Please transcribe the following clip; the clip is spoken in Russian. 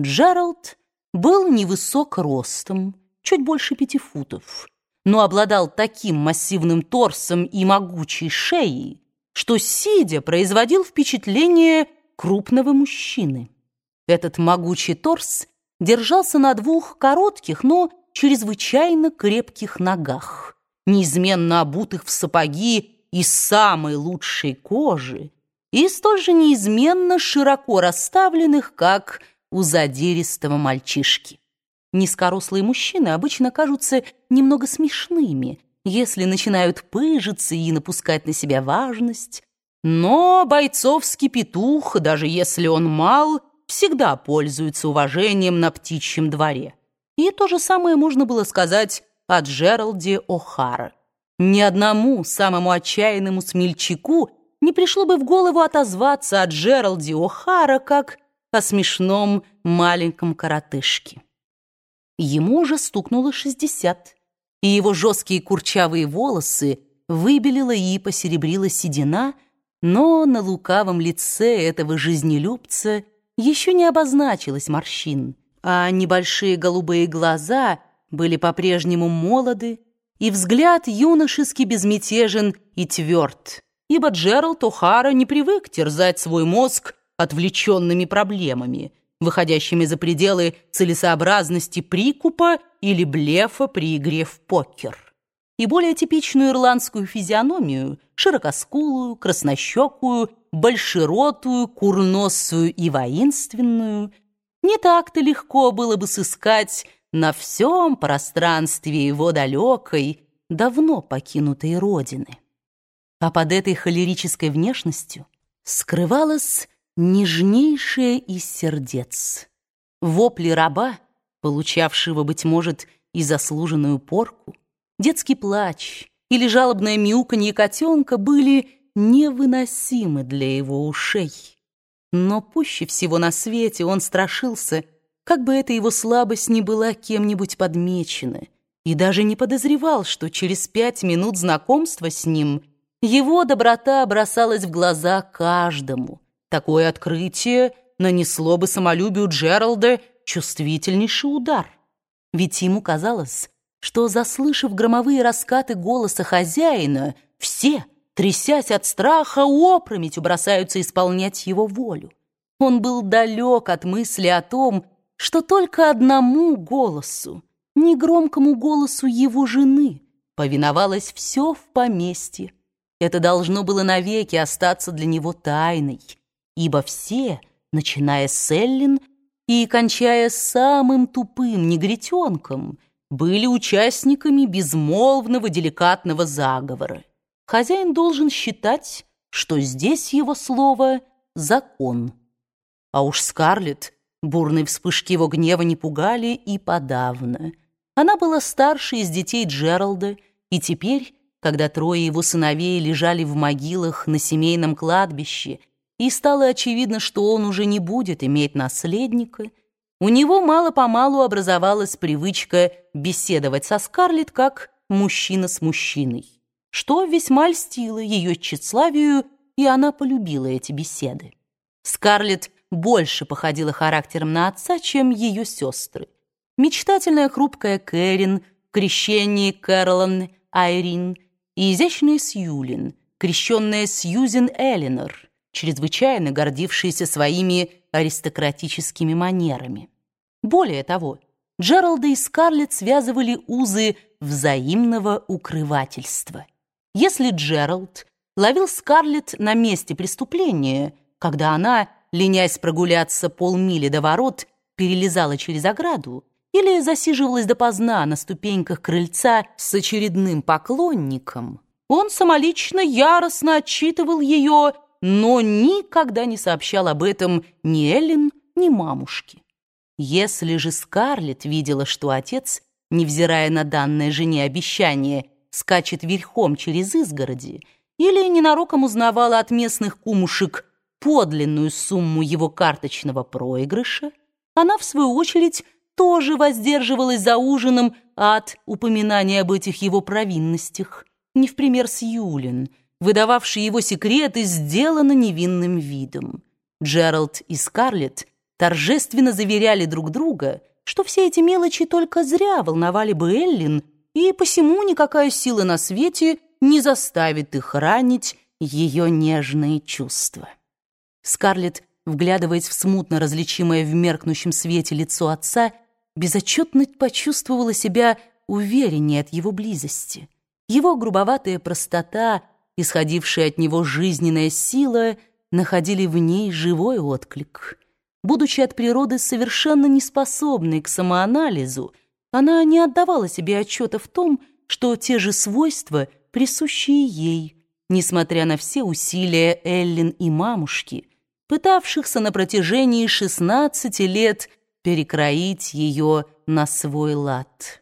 Джеральд был невысок ростом, чуть больше пяти футов, но обладал таким массивным торсом и могучей шеей, что, сидя, производил впечатление крупного мужчины. Этот могучий торс держался на двух коротких, но чрезвычайно крепких ногах, неизменно обутых в сапоги из самой лучшей кожи и столь же неизменно широко расставленных, как у задиристого мальчишки. Низкорослые мужчины обычно кажутся немного смешными, если начинают пыжиться и напускать на себя важность. Но бойцовский петух, даже если он мал, всегда пользуется уважением на птичьем дворе. И то же самое можно было сказать о Джералде О'Хара. Ни одному самому отчаянному смельчаку не пришло бы в голову отозваться о Джералде О'Хара как о смешном маленьком коротышке. Ему уже стукнуло шестьдесят, и его жесткие курчавые волосы выбелила и посеребрила седина, но на лукавом лице этого жизнелюбца еще не обозначилась морщин, а небольшие голубые глаза были по-прежнему молоды, и взгляд юношески безмятежен и тверд, ибо Джеральд О'Хара не привык терзать свой мозг отвлеченными проблемами, выходящими за пределы целесообразности прикупа или блефа при игре в покер. И более типичную ирландскую физиономию, широкоскулую, краснощекую, большеротую, курносую и воинственную, не так-то легко было бы сыскать на всем пространстве его далекой, давно покинутой родины. А под этой холерической внешностью скрывалась нежнейшее из сердец. Вопли раба, получавшего, быть может, и заслуженную порку, детский плач или жалобное мяуканье котенка были невыносимы для его ушей. Но пуще всего на свете он страшился, как бы эта его слабость не была кем-нибудь подмечена, и даже не подозревал, что через пять минут знакомства с ним его доброта бросалась в глаза каждому — Такое открытие нанесло бы самолюбию Джералда чувствительнейший удар. Ведь ему казалось, что, заслышав громовые раскаты голоса хозяина, все, трясясь от страха, опрометью бросаются исполнять его волю. Он был далек от мысли о том, что только одному голосу, негромкому голосу его жены, повиновалось все в поместье. Это должно было навеки остаться для него тайной — ибо все, начиная с Эллин и кончая самым тупым негритенком, были участниками безмолвного деликатного заговора. Хозяин должен считать, что здесь его слово — закон. А уж Скарлетт бурные вспышки его гнева не пугали и подавно. Она была старшей из детей Джералда, и теперь, когда трое его сыновей лежали в могилах на семейном кладбище и стало очевидно, что он уже не будет иметь наследника, у него мало-помалу образовалась привычка беседовать со Скарлетт как мужчина с мужчиной, что весьма льстило ее тщеславию, и она полюбила эти беседы. Скарлетт больше походила характером на отца, чем ее сестры. Мечтательная хрупкая Кэрин, крещение Кэролан Айрин и изящная Сьюлин, крещенная Сьюзен Эллинор — чрезвычайно гордившийся своими аристократическими манерами. Более того, Джералда и Скарлетт связывали узы взаимного укрывательства. Если Джеральд ловил Скарлетт на месте преступления, когда она, ленясь прогуляться полмили до ворот, перелезала через ограду, или засиживалась допоздна на ступеньках крыльца с очередным поклонником, он самолично яростно отчитывал ее но никогда не сообщал об этом ни Эллен, ни мамушке. Если же Скарлетт видела, что отец, невзирая на данное жене обещание, скачет верхом через изгороди, или ненароком узнавала от местных кумушек подлинную сумму его карточного проигрыша, она, в свою очередь, тоже воздерживалась за ужином от упоминания об этих его провинностях, не в пример с Юлин, выдававший его секреты, сделано невинным видом. Джеральд и Скарлетт торжественно заверяли друг друга, что все эти мелочи только зря волновали бы Эллин, и посему никакая сила на свете не заставит их ранить ее нежные чувства. Скарлетт, вглядываясь в смутно различимое в меркнущем свете лицо отца, безотчетно почувствовала себя увереннее от его близости. Его грубоватая простота, исходившая от него жизненная сила, находили в ней живой отклик. Будучи от природы совершенно неспособной к самоанализу, она не отдавала себе отчета в том, что те же свойства, присущие ей, несмотря на все усилия Эллин и мамушки, пытавшихся на протяжении 16 лет перекроить ее на свой лад.